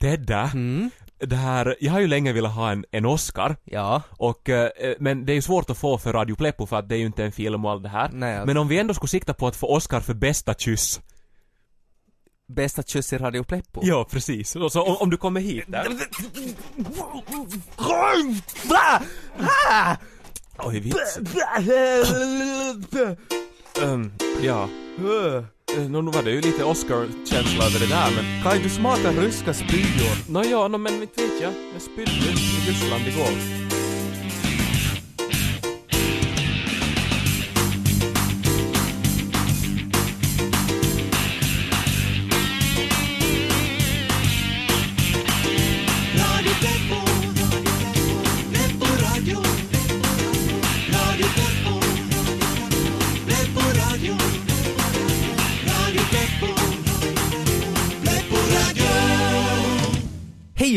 Tedda, Mm. det här, jag har ju länge velat ha en, en Oscar. Ja. Och, eh, men det är ju svårt att få för Radio Pleppo för att det är ju inte en film och allt det här. Nej, alltså. Men om vi ändå skulle sikta på att få Oscar för bästa kyss. Bästa kyss i Radio Pleppo. Ja, precis. Så, så om, om du kommer hit där. Oj, vits. Um, ja. Eh, nå, nu var det ju lite Oscar-känsla över det där men... Kaj, du smakar ryska spyor. Nå no, men inte vet jag. Jag spydde i Ryssland igår.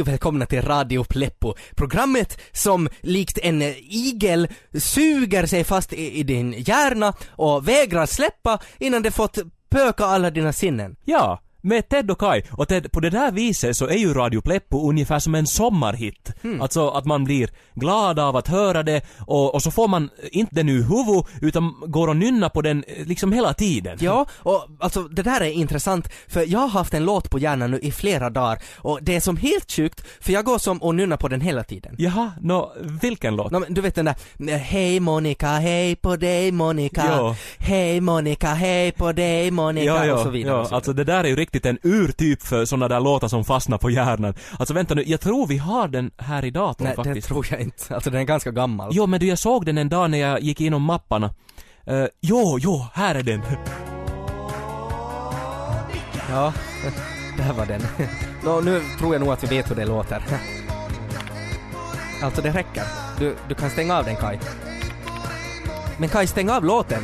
Hej och välkomna till Radio Pleppo, programmet som likt en igel suger sig fast i, i din hjärna och vägrar släppa innan det fått pöka alla dina sinnen. Ja, med Ted och Kai. Och Ted, på det där viset så är ju Radio Pleppo ungefär som en sommarhit. Alltså att man blir glad av att höra det och, och så får man inte den ur huvudet utan går och nynna på den eh, liksom hela tiden. Ja, och alltså det där är intressant för jag har haft en låt på hjärnan nu i flera dagar och det är som helt sjukt för jag går som och nynnar på den hela tiden. Jaha, nå, vilken låt? Nå, men du vet den där Hej Monica, hej på dig Monica. Hej Monica, hej på dig Monica Ja, ja, och så vidare. ja. alltså det där är ju riktigt en urtyp för såna där låtar som fastnar på hjärnan. Alltså vänta nu, jag tror vi har den här i datorn Nej, faktiskt. det tror jag inte. Alltså den är ganska gammal. Jo, men du, jag såg den en dag när jag gick igenom mapparna. Uh, jo, jo, här är den. Ja, där var den. Nå, nu tror jag nog att vi vet hur det låter. Alltså det räcker. Du, du kan stänga av den Kai. Men Kai, stäng av låten.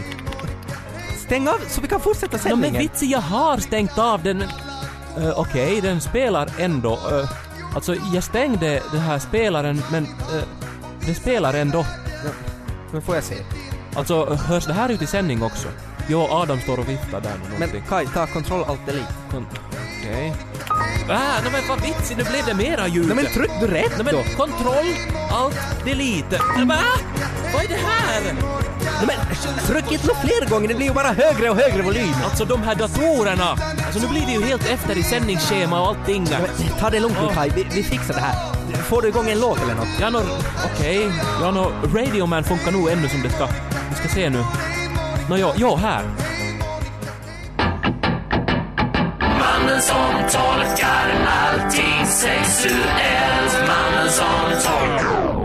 Stäng av så vi kan fortsätta Nå, men sändningen. vitsi, jag har stängt av den. Uh, Okej, den spelar ändå. Uh, alltså, jag stängde den här spelaren, men uh, den spelar ändå. Men får jag se. Alltså, hörs det här ut i sändning också? Jo, Adam står och viftar där med Men någonting. Kai, ta kontroll alt delete. Kon- Okej. Ah, no, men vad vitsi, nu blev det mera ljud. Nej men tryck du rätt Nej, då! men kontroll, alt, delete. Va? Vad är det här? Nej men tryck inte fler gånger, det blir ju bara högre och högre volym. Alltså de här datorerna! Alltså nu blir vi ju helt efter i sändningsschema och allting. Nej, men, ta det lugnt nu. Kai, vi, vi fixar det här. Får du igång en låt eller något? Ja, nå, okej. Ja, nå, Radio Man funkar nog ännu som det ska. Vi ska se nu. Nå, ja, ja, här. Mannen som tolkar allting sexuellt Mannen som tolkar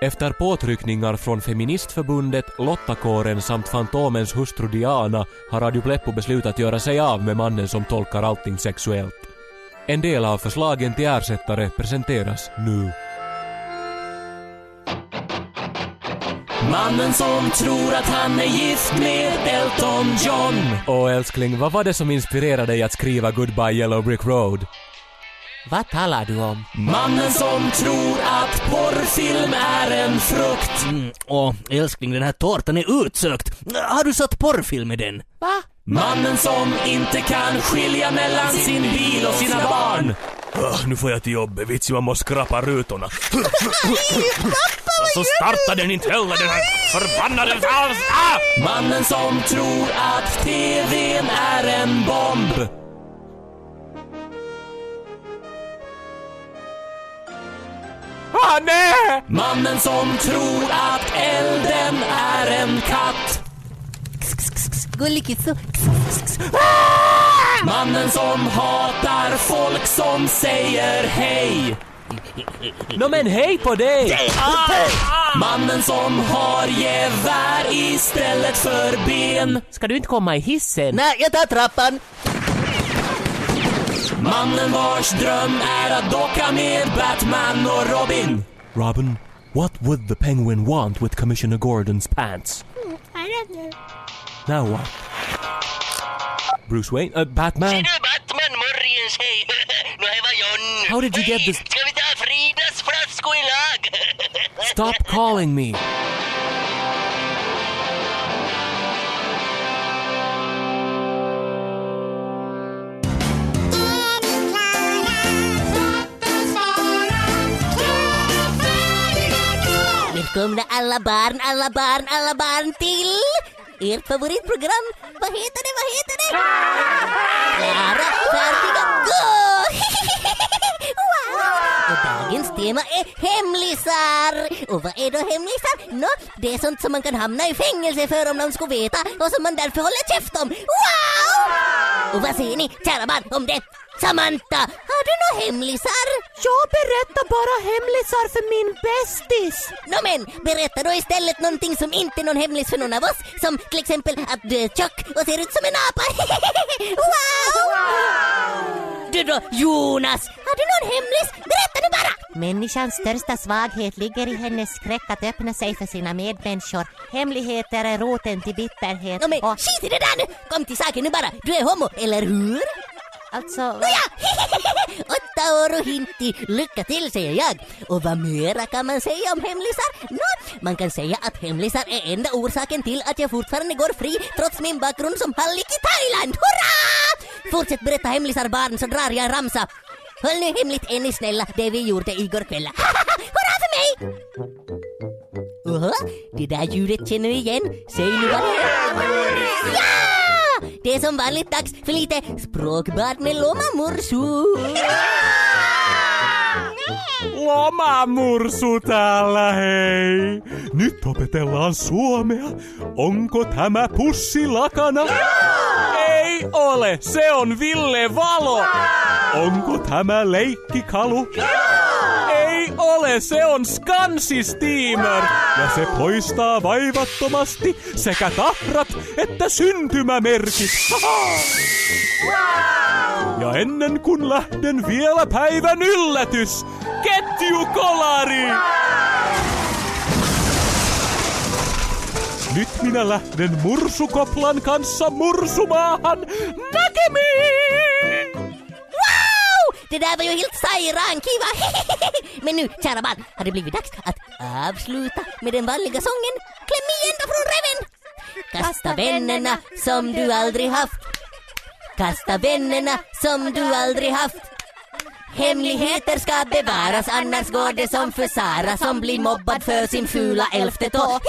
Efter påtryckningar från Feministförbundet, Lottakåren samt Fantomens hustru Diana har Radio Pleppo beslutat göra sig av med mannen som tolkar allting sexuellt. En del av förslagen till ersättare presenteras nu. Mannen som tror att han är gift med Elton John Åh älskling, vad var det som inspirerade dig att skriva Goodbye Yellow Brick Road? Vad talar du om? Mannen som tror att porrfilm är en frukt Mm, åh, älskling, den här tårtan är utsökt. Har du satt porrfilm i den? Va? Mannen som inte kan skilja mellan sin bil och sina barn nu får jag till jobbet, vitsi man måste skrapa rutorna. Så startar den inte heller den här förbannade... Ah! Mannen som tror att TVn är en bomb Ah, nej! Mannen som tror att elden är en katt Gullikitsu. Mannen som hatar folk som säger hej Nå men hej på dig! Mannen som har gevär istället för ben Ska du inte komma i hissen? Nej, jag tar trappan. Mannen vars dröm är att docka med Batman och Robin Robin, what would the penguin want with Commissioner Gordon's pants? I don't know. Now what? Bruce Wayne? Uh, Batman? Du Batman, morgens hej! Nu här var John. How did you get this- Ska vi ta Fridas flasko i lag? Stop calling me! Välkomna alla barn, alla barn, alla barn till ert favoritprogram. Vad heter det, vad heter det? Klara, färdiga, dagens tema är hemlisar. Och vad är då hemlisar? Nå, det är sånt som man kan hamna i fängelse för om någon skulle veta och som man därför håller käft om. Wow! Och vad säger ni, kära barn, om det? Samantha, har du några hemlisar? Jag berättar bara hemlisar för min bästis. Nå men, berätta då istället någonting som inte är någon hemlis för någon av oss. Som till exempel att du är tjock och ser ut som en apa. wow! Du då, Jonas, har du någon hemlis? Berätta nu bara! Människans största svaghet ligger i hennes skräck att öppna sig för sina medmänniskor. Hemligheter är roten till bitterhet. Nå men, och, skit i det där nu! Kom till saken nu bara. Du är homo, eller hur? Alltså, Nåja! Åtta år och hinti. Lycka till säger jag. Och vad mera kan man säga om hemlisar? Nå, man kan säga att hemlisar är enda orsaken till att jag fortfarande går fri trots min bakgrund som hallick i Thailand. Hurra! Fortsätt berätta hemlisar barn så drar jag en ramsa. Håll nu hemligt är ni snälla det vi gjorde igår kväll. Hurra för mig! Oho, det där ljudet känner ni igen. Säg nu vad det är. Ja! Det är som vanligt dags för lite språkbad med Loma Mursu. Loma mursu täällä hei! Nyt opetellaan suomea. Onko tämä pussi lakana? Ei ole, se on Ville Valo! Onko tämä leikkikalu? Ole, se on Skansi Steamer! Ja se poistaa vaivattomasti sekä tahrat että syntymämerkit. Ja ennen kuin lähden vielä päivän yllätys, ketjukolari! Nyt minä lähden mursukoplan kanssa mursumaahan. Näkemiin! Det där var ju helt sajran kiva. Men nu, kära barn, har det blivit dags att avsluta med den vanliga sången Kläm i ända från reven. Kasta vännerna som du aldrig haft. Kasta vännerna som du aldrig haft. Hemligheter ska bevaras annars går det som för Sara som blir mobbad för sin fula elfte tå.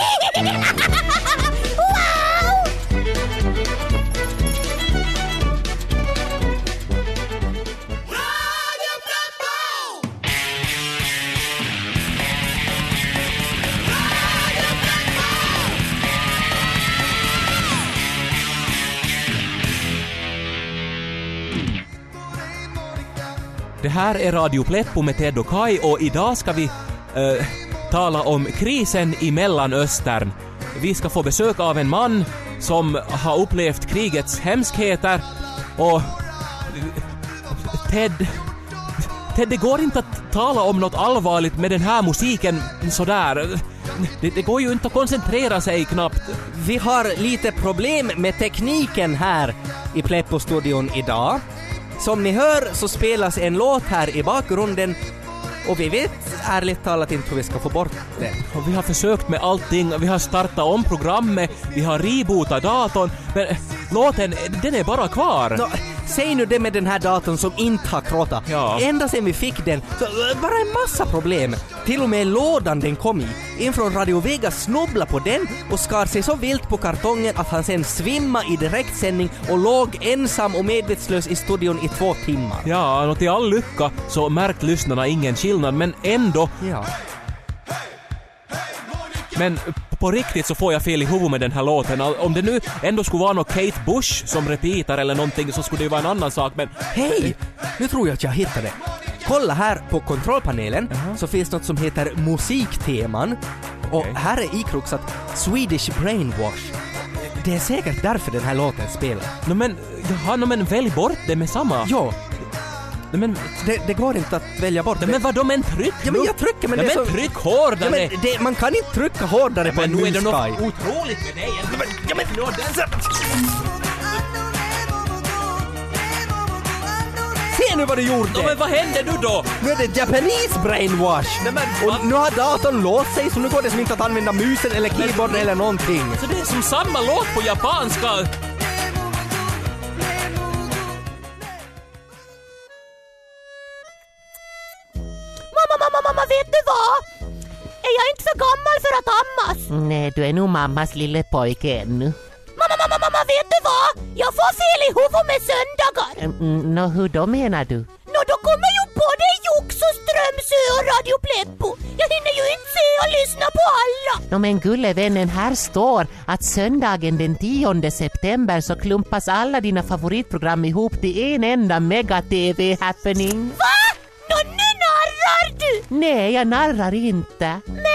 Det här är Radio Pleppo med Ted och Kai och idag ska vi eh, tala om krisen i Mellanöstern. Vi ska få besök av en man som har upplevt krigets hemskheter och... Ted... Ted, det går inte att tala om något allvarligt med den här musiken sådär. Det, det går ju inte att koncentrera sig knappt. Vi har lite problem med tekniken här i Pleppo-studion idag. Som ni hör så spelas en låt här i bakgrunden och vi vet ärligt talat inte hur vi ska få bort den. Och vi har försökt med allting, vi har startat om programmet, vi har rebootat datorn, men eh, låten, den är bara kvar. Nå, säg nu det med den här datorn som inte har krottat. Ja. Ända sen vi fick den, så äh, bara en massa problem. Till och med lådan den kom i. En från Radio Vega snubblade på den och skar sig så vilt på kartongen att han sen svimmade i direktsändning och låg ensam och medvetslös i studion i två timmar. Ja, och till all lycka så märkt lyssnarna ingen skillnad, men ändå, Ja. men på riktigt så får jag fel i huvudet med den här låten. Om det nu ändå skulle vara något Kate Bush som repeatar eller någonting så skulle det ju vara en annan sak, men Hej! Nu tror jag att jag hittade. Kolla här på kontrollpanelen så finns något som heter musikteman och Okej. här är ikroxat Swedish Brainwash. Det är säkert därför den här låten spelar. No, men, jaha, no, men välj bort det med samma. Ja, No, men, det, det går inte att välja bort det. men vadå, men tryck Ja men jag trycker men ja, det är men så... tryck hårdare! Ja, men det, man kan inte trycka hårdare på en nu är det något otroligt med dig. Ja, men, ja, men, Se nu vad du gjorde! no, men vad händer nu då? Nu är det Japanese brainwash! Nej, men, och nu har datorn låst sig så nu går det som inte att använda musen eller keyboarden eller någonting. Så det är som samma låt på japanska. För att ammas. Nej, du är nog mammas lille pojke ännu. Mamma, mamma, mamma, vet du vad? Jag får fel i huvudet med söndagar. Mm, Nå, hur då menar du? Nå, då kommer ju både Jox och Strömsö och Radio Pleppo. Jag hinner ju inte se och lyssna på alla. Nå, men gulle vännen, här står att söndagen den 10 september så klumpas alla dina favoritprogram ihop till en enda mega-tv-happening. Va? Nå, nu narrar du! Nej, jag narrar inte. Men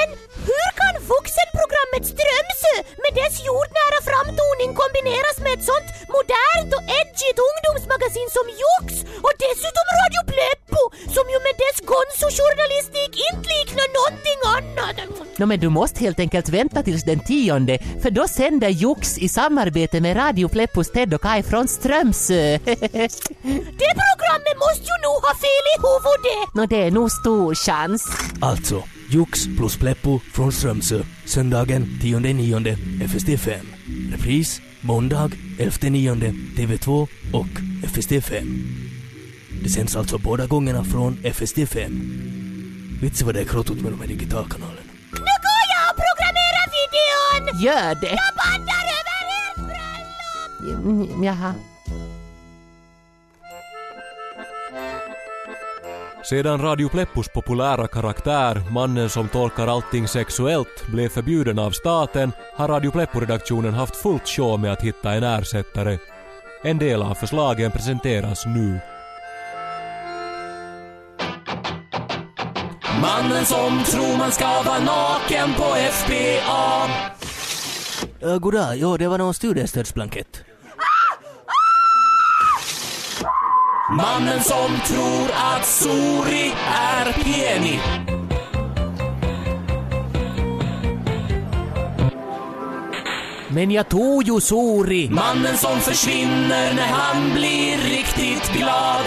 vuxenprogrammet Strömsö med dess jordnära framtoning kombineras med ett sånt modernt och edgigt ungdomsmagasin som Jox och dessutom Radio Pleppo som ju med dess gonzo-journalistik inte liknar någonting annat? Nå men du måste helt enkelt vänta tills den tionde för då sänder Jox i samarbete med Radio Pleppos Ted och Kai från Strömsö. det programmet måste ju nog ha fel i huvudet! Nå det är nog stor chans. Alltså, Jux plus Pleppo från Strömsö. Söndagen 10.9. FST5. Repris måndag 11.9. TV2 och FST5. Det sänds alltså båda gångerna från FST5. Vet du vad det är krottot med de här digitalkanalerna? Nu går jag och programmerar videon! Gör det! Jag bandar över ert bröllop! Jaha. Sedan Radio Pleppos populära karaktär, mannen som tolkar allting sexuellt, blev förbjuden av staten har Radio Pleppo-redaktionen haft fullt sjå med att hitta en ersättare. En del av förslagen presenteras nu. Mannen som tror man ska vara naken på FBA. Uh, eh, goddag, ja det var någon studiestödsblankett. Mannen som tror att Sori är penig. Men jag tog ju Sori! Mannen som försvinner när han blir riktigt glad.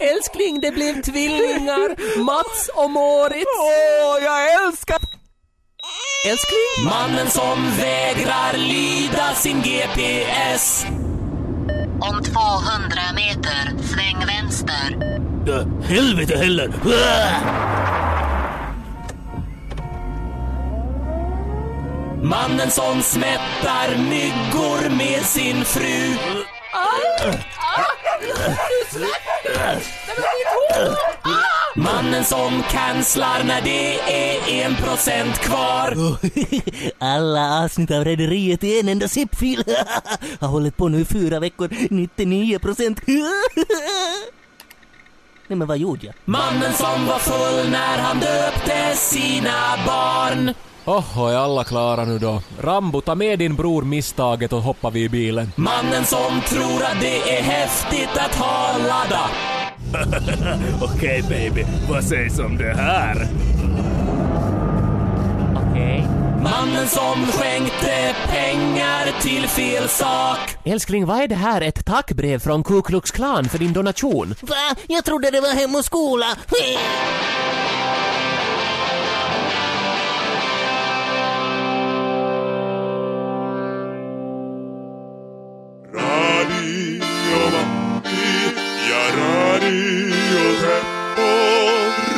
Älskling, det blev tvillingar! Mats och Moritz! Åh, jag älskar... Älskling? Mannen som vägrar lyda sin GPS. Om 200 meter, sväng vänster. Uh, helvete heller! Mannen som smättar myggor med sin fru. Mannen som cancelar när det är en procent kvar. Alla avsnitt av Rederiet i en enda zip-fil. Har hållit på nu i fyra veckor, 99 procent. Nej men vad gjorde jag? Mannen som var full när han döpte sina barn. Oho, är alla klara nu då? Rambo, ta med din bror misstaget och hoppa vi i bilen. Mannen som tror att det är häftigt att ha ladda. Okej baby, vad sägs om det här? Okej. Mannen som skänkte pengar till fel sak. Älskling, vad är det här? Ett tackbrev från Ku Klux Klan för din donation? Va? Jag trodde det var Hem och skola.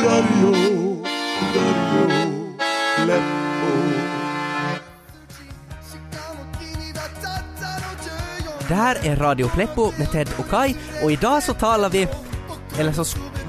Dario, Dario Leppo. Det här är Radio Pleppo med Ted och Kai och idag så talar vi, eller så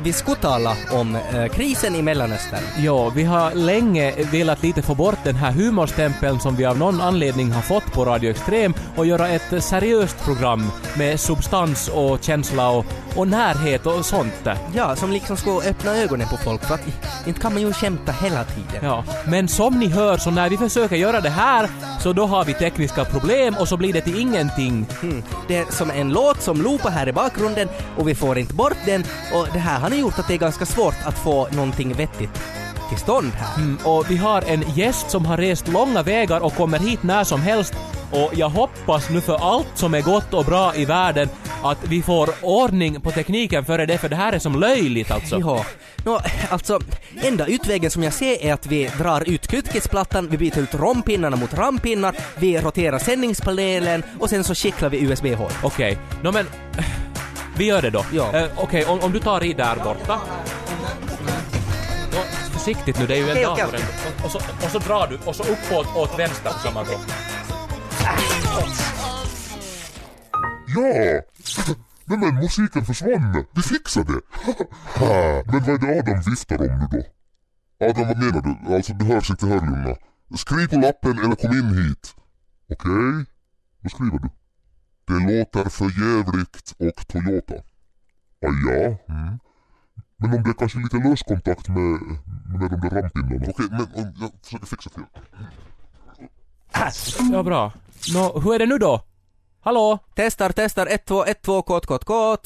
vi ska tala om eh, krisen i Mellanöstern. Ja, vi har länge velat lite få bort den här humorstämpeln som vi av någon anledning har fått på Radio Extrem och göra ett seriöst program med substans och känsla och, och närhet och sånt. Ja, som liksom ska öppna ögonen på folk för att inte kan man ju skämta hela tiden. Ja, men som ni hör så när vi försöker göra det här så då har vi tekniska problem och så blir det till ingenting. Mm. Det är som en låt som loopar här i bakgrunden och vi får inte bort den och det här har nu gjort att det är ganska svårt att få någonting vettigt till stånd här. Mm, och vi har en gäst som har rest långa vägar och kommer hit när som helst och jag hoppas nu för allt som är gott och bra i världen att vi får ordning på tekniken före det, för det här är som löjligt alltså. Ja, Nå, alltså enda utvägen som jag ser är att vi drar ut kutkitsplattan, vi byter ut rompinnarna mot rampinnar, vi roterar sändningspanelen och sen så kittlar vi USB-hål. Okej, nå men vi gör det då. Ja. Eh, Okej, om, om du tar i där borta. Då försiktigt nu, det är ju en Okej, okej, dator ändå. Och, och, så, och så drar du, och så uppåt åt vänster på samma gång. Ja! Nej men musiken försvann. Vi fixade det. men vad är det Adam viftar om nu då? Adam vad menar du? Alltså du hörs inte hörlurarna. Skriv på lappen eller kom in hit. Okej? Vad skriver du? Det låter för jävligt och Toyota. Ah, ja. Mm. Men om det är kanske lite löskontakt med, med de där rampinnarna. Okej, men om, jag försöker fixa till. Ja, bra. Nå, hur är det nu då? Hallå? Testar, testar, 1, 2, 1, 2, kod, kod, kod.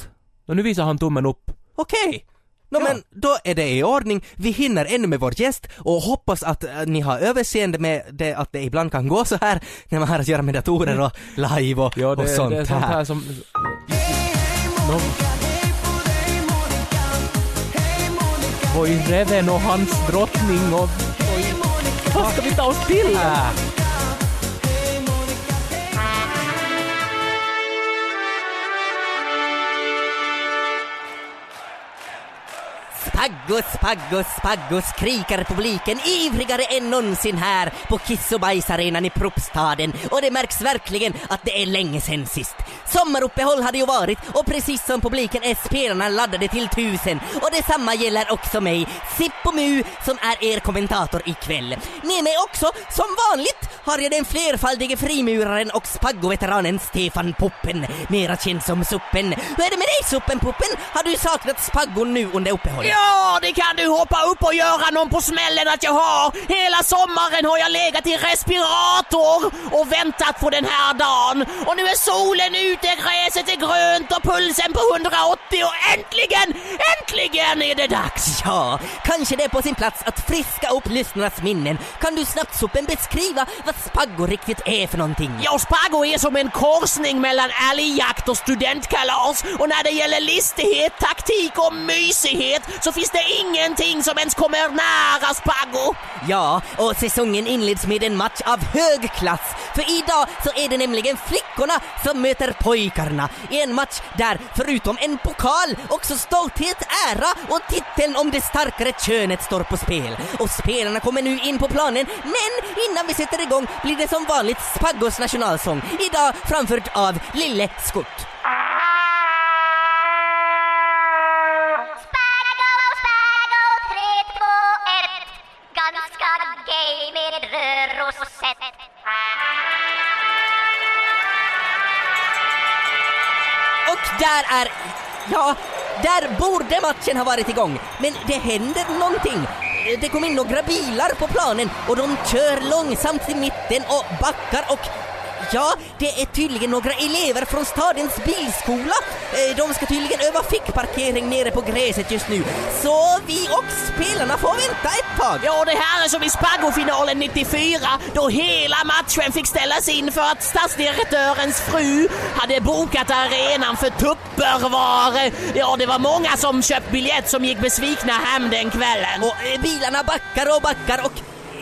Nå, nu visar han tummen upp. Okej. Nå Ja. men då är det i ordning. Vi hinner ännu med vår gäst och hoppas att eh, ni har överseende med det, att det ibland kan gå så här när man har att göra med datorer och live och, Ja, det, och sånt, det är sånt här som... Nå... Voi Reven och hans drottning och... Oj. Vad ska vi ta oss till här? Spaggo, spaggo, spaggo skriker publiken ivrigare än någonsin här på Kiss och bajsarenan i Propstaden och det märks verkligen att det är länge sen sist. Sommaruppehåll hade ju varit och precis som publiken är spelarna laddade till tusen och detsamma gäller också mig, Sippo Mu, som är er kommentator ikväll. Med mig också, som vanligt, har jag den flerfaldige frimuraren och spaggo-veteranen Stefan Puppen, mera känd som Suppen. Hur är det med dig Suppen Puppen? Har du saknat spaggon nu under uppehållet? Ja, det kan du hoppa upp och göra någon på smällen att jag har. Hela sommaren har jag legat i respirator och väntat på den här dagen. Och nu är solen ute, gräset är grönt och pulsen på 180 och äntligen, äntligen är det dags. Ja, kanske det är på sin plats att friska upp lyssnarnas minnen. Kan du snabbt Suppen beskriva vad spaggo riktigt är för någonting? Ja, Spaggo är som en korsning mellan älgjakt och studentkalas. Och när det gäller listighet, taktik och mysighet så finns det ingenting som ens kommer nära Spaggo. Ja, och säsongen inleds med en match av hög klass. För idag så är det nämligen flickorna som möter pojkarna i en match där förutom en pokal också stolthet, ära och titeln om det starkare könet står på spel. Och spelarna kommer nu in på planen, men innan vi sätter igång blir det som vanligt Spaggos nationalsång. Idag framförd av Lille Skutt. Spargo, Spargo, 3, 2, 1 Ganska gay med ett rörosett Och där är... Ja, där borde matchen ha varit igång. Men det händer någonting. Det kom in några bilar på planen och de kör långsamt till mitten och backar och Ja, det är tydligen några elever från stadens bilskola. Eh, De ska tydligen öva fickparkering nere på gräset just nu. Så vi och spelarna får vänta ett tag. Ja, det här är som i Spaggo-finalen 94 då hela matchen fick ställas in för att stadsdirektörens fru hade bokat arenan för tupperware. Ja, det var många som köpt biljett som gick besvikna hem den kvällen. Och eh, bilarna backar och backar och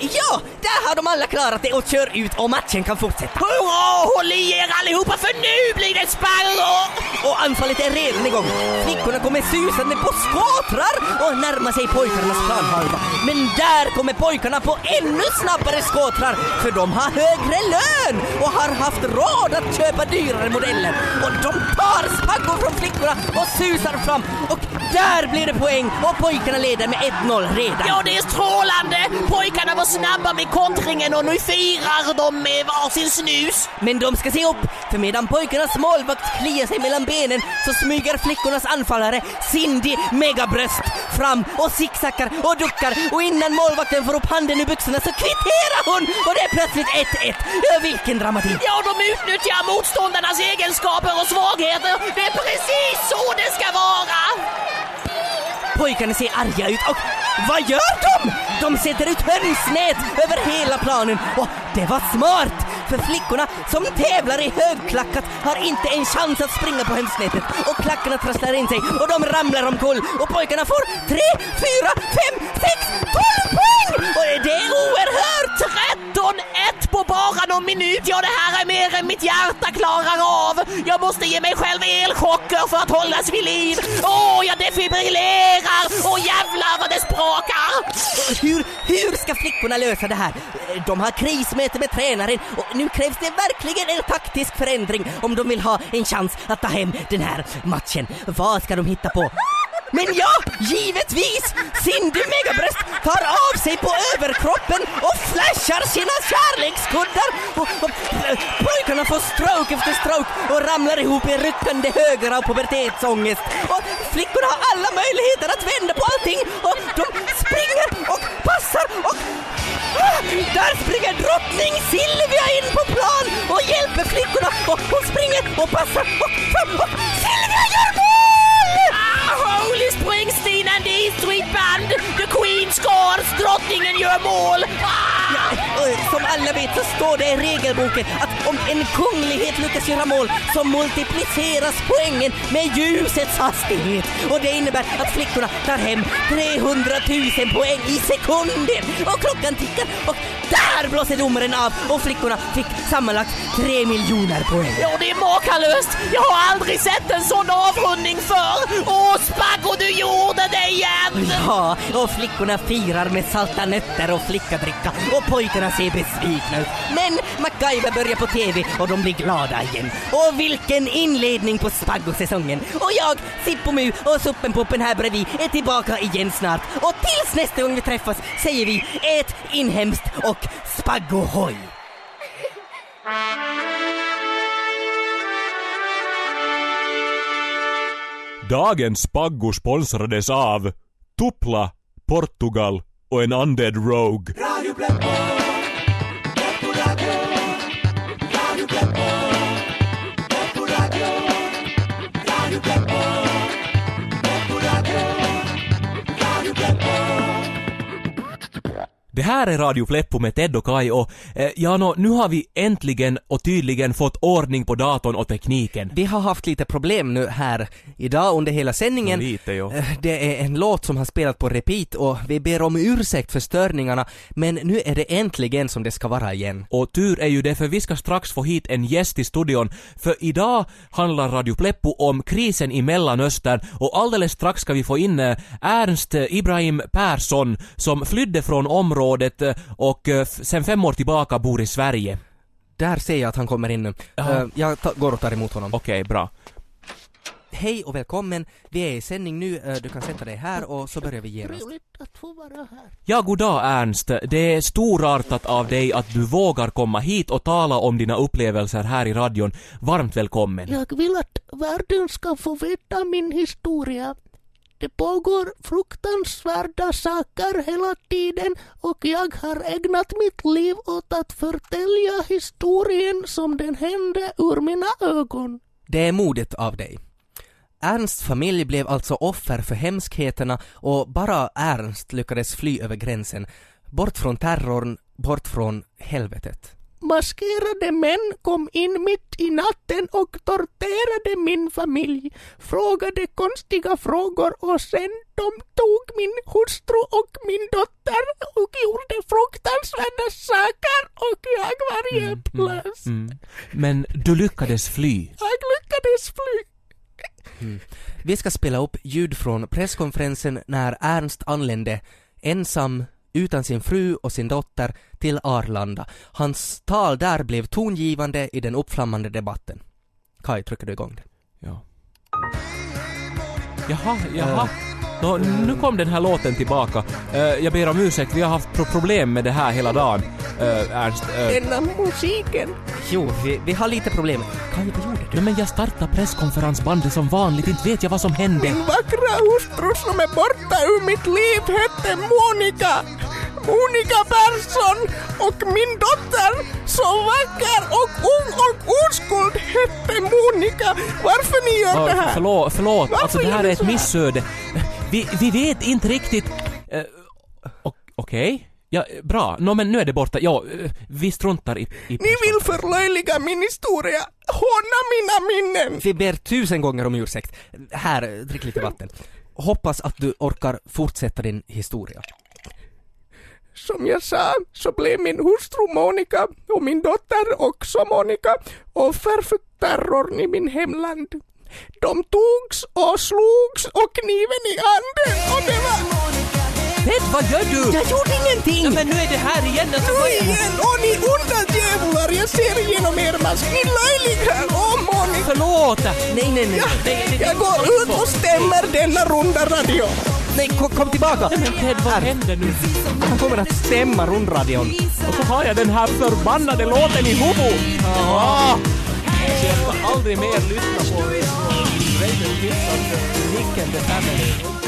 ja, där har de alla klarat det och kör ut och matchen kan fortsätta. Hurra! Håll i er allihopa för nu blir det sparr! Och anfallet är redan igång. Flickorna kommer susande på skåtrar och närmar sig pojkarnas planhalva. Men där kommer pojkarna på ännu snabbare skåtrar för de har högre lön och har haft råd att köpa dyrare modeller. Och de tar spaggor från flickorna och susar fram och där blir det poäng och pojkarna leder med 1-0 redan. Ja, det är strålande! Pojkarna var snabba med kontringen och nu firar de med varsin snus. Men de ska se upp, för medan pojkarnas målvakt kliar sig mellan benen så smyger flickornas anfallare Cindy Megabröst fram och zigzaggar och duckar och innan målvakten får upp handen ur byxorna så kvitterar hon och det är plötsligt 1-1. Ja, vilken dramatik! Ja, de utnyttjar motståndarnas egenskaper och svagheter. Det är precis Pojkarna ser arga ut och vad gör de? De sätter ut hönsnät över hela planen och det var smart! För flickorna som tävlar i högklackat har inte en chans att springa på hönsnätet och klackarna trasslar in sig och de ramlar omkull och pojkarna får 3, 4, 5, 6, 12 poäng! Och det är oerhört! 13-1 på bara någon minut. Ja, det här är mer än mitt hjärta klarar av. Jag måste ge mig själv elchocker för att hållas vid liv. Åh, jag defibrillerar! Åh jävlar vad det det sprakar! Hur, hur ska flickorna lösa det här? De har krismöte med tränaren och nu krävs det verkligen en taktisk förändring om de vill ha en chans att ta hem den här matchen. Vad ska de hitta på? Men ja, givetvis! Cindy Megabröst tar av sig på överkroppen och flashar sina kärlekskuddar och, och eh, pojkarna får stroke efter stroke och ramlar ihop i ryckande höger av pubertetsångest. Och flickorna har alla möjligheter att vända på allting och de springer och passar och där springer drottning Silvia in på plan och hjälper flickorna och hon springer och passar och, och, och Silvia gör mål! Ah, Holy Springsteen and the E Street Band! The Queen scores! Drottningen gör mål! Ah! Ja, som alla vet så står det i regelboken att om en kunglighet lyckas göra mål så multipliceras poängen med ljusets hastighet. Och det innebär att flickorna tar hem 300 000 poäng i sekunden. Och klockan tickar och där blåser domaren av och flickorna fick sammanlagt 3 miljoner poäng. Ja, det är makalöst! Jag har aldrig sett en sån avrundning förr! Åh, Spaggo, du gjorde det igen! Ja, och flickorna firar med salta nötter och flickadricka och pojkarna ser besvikna ut. Men MacGyver börjar på TV och de blir glada igen. Och vilken inledning på Spaggo-säsongen! Och jag, Sippomu och Suppenpoppen här bredvid är tillbaka igen snart. Och tills nästa gång vi träffas säger vi ät inhemskt och Spaggohoj! Dagens Spaggo sponsrades av Tupla, Portugal och en undead Rogue. Det här är Radio Pleppo med Ted och Kai och eh, ja, nå, nu har vi äntligen och tydligen fått ordning på datorn och tekniken. Vi har haft lite problem nu här idag under hela sändningen. Lite, ja. Eh, Det är en låt som har spelat på repeat och vi ber om ursäkt för störningarna men nu är det äntligen som det ska vara igen. Och tur är ju det för vi ska strax få hit en gäst i studion för idag handlar Radio Pleppo om krisen i Mellanöstern och alldeles strax ska vi få in eh, Ernst Ibrahim Persson som flydde från området eh, och eh, sen fem år tillbaka bor i Sverige. Där ser jag att han kommer in nu. Jaha. Eh, Jag går och tar emot honom. Okej, bra. Hej och välkommen. Vi är i sändning nu. Du kan sätta dig här och så börjar vi genast. att få vara här. Ja, goddag Ernst. Det är storartat av dig att du vågar komma hit och tala om dina upplevelser här i radion. Varmt välkommen. Jag vill att världen ska få veta min historia. Det pågår fruktansvärda saker hela tiden och jag har ägnat mitt liv åt att förtälja historien som den hände ur mina ögon. Det är modigt av dig. Ernsts familj blev alltså offer för hemskheterna och bara Ernst lyckades fly över gränsen. Bort från terrorn, bort från helvetet. Maskerade män kom in mitt i natten och torterade min familj, frågade konstiga frågor och sen de tog min hustru och min dotter och gjorde fruktansvärda saker och jag var hjälplös. Mm. Men du lyckades fly. Jag lyckades fly. Vi ska spela upp ljud från presskonferensen när Ernst anlände ensam utan sin fru och sin dotter till Arlanda. Hans tal där blev tongivande i den uppflammande debatten. Kai, trycker du igång det? Ja. Jaha, jaha. Nå, nu kom den här låten tillbaka. Eh, jag ber om ursäkt, vi har haft pro- problem med det här hela dagen. Uh, Ernst, eh, Denna musiken. Jo, vi, vi har lite problem. Kai, vad gjorde du? Nej men jag startade presskonferensbandet som vanligt, inte vet jag vad som hände. Min vackra hustru som är borta ur mitt liv hette Monica. Monica Persson och min dotter, så vacker och ung och oskuld, hette Monica. Varför ni gör det Ja, här? förlåt, förlåt. Varför alltså det här ni är ett missöde. Vi, vi vet inte riktigt... Uh, Okej? Ja, bra. Nå men nu är det borta. Ja, eh, vi struntar i... i Ni vill förlöjliga min historia, håna mina minnen. Vi ber tusen gånger om ursäkt. Här, drick lite vatten. Hoppas att du orkar fortsätta din historia. Som jag sa så blev min hustru Monica och min dotter också Monica offer för terrorn i min hemland. De togs och slogs och kniven i handen och det var... Ted, vad gör du? Jag gjorde ingenting! Ja, men nu är det här igen. Alltså, är- igen! Och ni onda djävlar, jag ser igenom er mask. Ni löjligar om och ni... Förlåt! Nej, nej, nej. Nej, Jag går ut och stämmer denna runda radio. Nej, kom, kom tillbaka! Men Ted, vad händer nu? Han kommer att stämma rundradion. Och så har jag den här förbannade låten i huvudet! Ah! Jag ska aldrig mer lyssna på på Raymond Kiss och Nick and the Family.